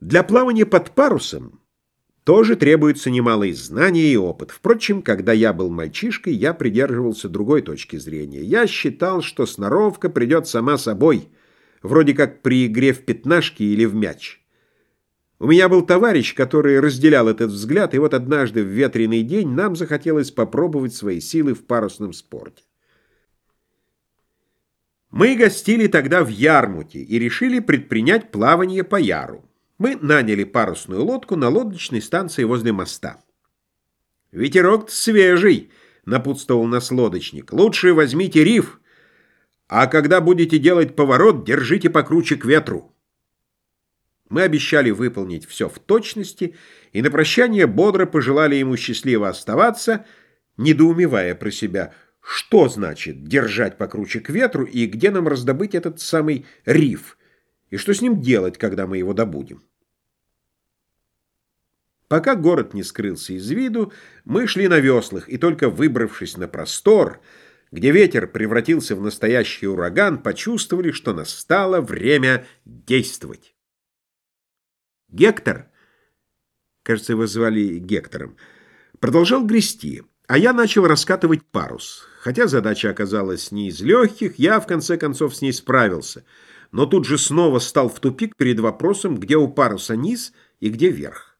Для плавания под парусом тоже требуется немалое знание и опыт. Впрочем, когда я был мальчишкой, я придерживался другой точки зрения. Я считал, что сноровка придет сама собой, вроде как при игре в пятнашки или в мяч. У меня был товарищ, который разделял этот взгляд, и вот однажды в ветреный день нам захотелось попробовать свои силы в парусном спорте. Мы гостили тогда в Ярмуте и решили предпринять плавание по Яру. Мы наняли парусную лодку на лодочной станции возле моста. «Ветерок свежий», — напутствовал нас лодочник. «Лучше возьмите риф, а когда будете делать поворот, держите покруче к ветру». Мы обещали выполнить все в точности, и на прощание бодро пожелали ему счастливо оставаться, недоумевая про себя, что значит держать покруче к ветру и где нам раздобыть этот самый риф — и что с ним делать, когда мы его добудем? Пока город не скрылся из виду, мы шли на веслах, и только выбравшись на простор, где ветер превратился в настоящий ураган, почувствовали, что настало время действовать. Гектор, кажется, его звали Гектором, продолжал грести, а я начал раскатывать парус. Хотя задача оказалась не из легких, я, в конце концов, с ней справился — но тут же снова стал в тупик перед вопросом, где у паруса низ и где верх.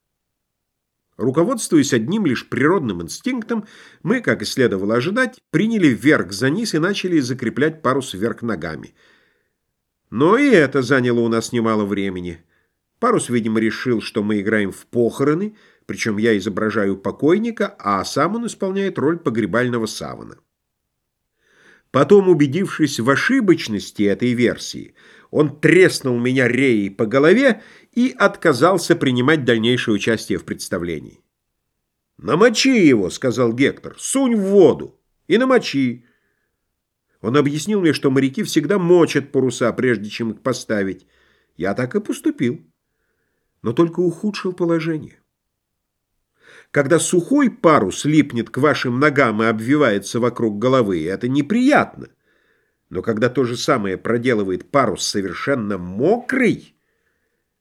Руководствуясь одним лишь природным инстинктом, мы, как и следовало ожидать, приняли вверх за низ и начали закреплять парус вверх ногами. Но и это заняло у нас немало времени. Парус, видимо, решил, что мы играем в похороны, причем я изображаю покойника, а сам он исполняет роль погребального савана. Потом, убедившись в ошибочности этой версии, он треснул меня реей по голове и отказался принимать дальнейшее участие в представлении. «Намочи его», — сказал Гектор, — «сунь в воду и намочи». Он объяснил мне, что моряки всегда мочат паруса, прежде чем их поставить. Я так и поступил, но только ухудшил положение. Когда сухой парус липнет к вашим ногам и обвивается вокруг головы, это неприятно. Но когда то же самое проделывает парус совершенно мокрый,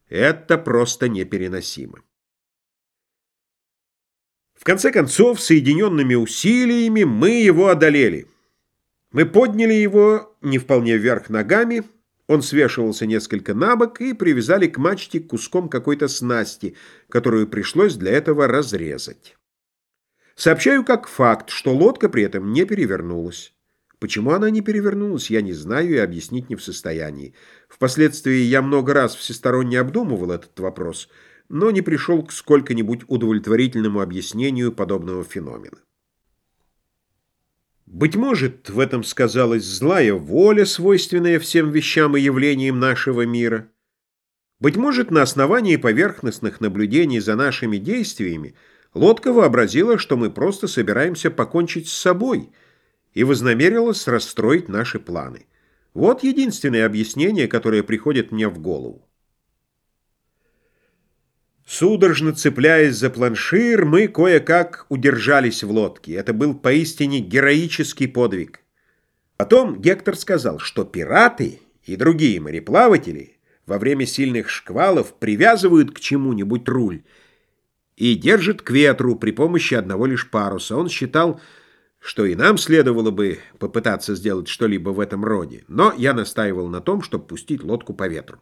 это просто непереносимо. В конце концов, соединенными усилиями мы его одолели. Мы подняли его не вполне вверх ногами, он свешивался несколько на бок и привязали к мачте куском какой-то снасти, которую пришлось для этого разрезать. Сообщаю как факт, что лодка при этом не перевернулась. Почему она не перевернулась, я не знаю и объяснить не в состоянии. Впоследствии я много раз всесторонне обдумывал этот вопрос, но не пришел к сколько-нибудь удовлетворительному объяснению подобного феномена. Быть может, в этом сказалась злая воля, свойственная всем вещам и явлениям нашего мира. Быть может, на основании поверхностных наблюдений за нашими действиями лодка вообразила, что мы просто собираемся покончить с собой и вознамерилась расстроить наши планы. Вот единственное объяснение, которое приходит мне в голову. Судорожно цепляясь за планшир, мы кое-как удержались в лодке. Это был поистине героический подвиг. Потом Гектор сказал, что пираты и другие мореплаватели во время сильных шквалов привязывают к чему-нибудь руль и держат к ветру при помощи одного лишь паруса. Он считал, что и нам следовало бы попытаться сделать что-либо в этом роде, но я настаивал на том, чтобы пустить лодку по ветру.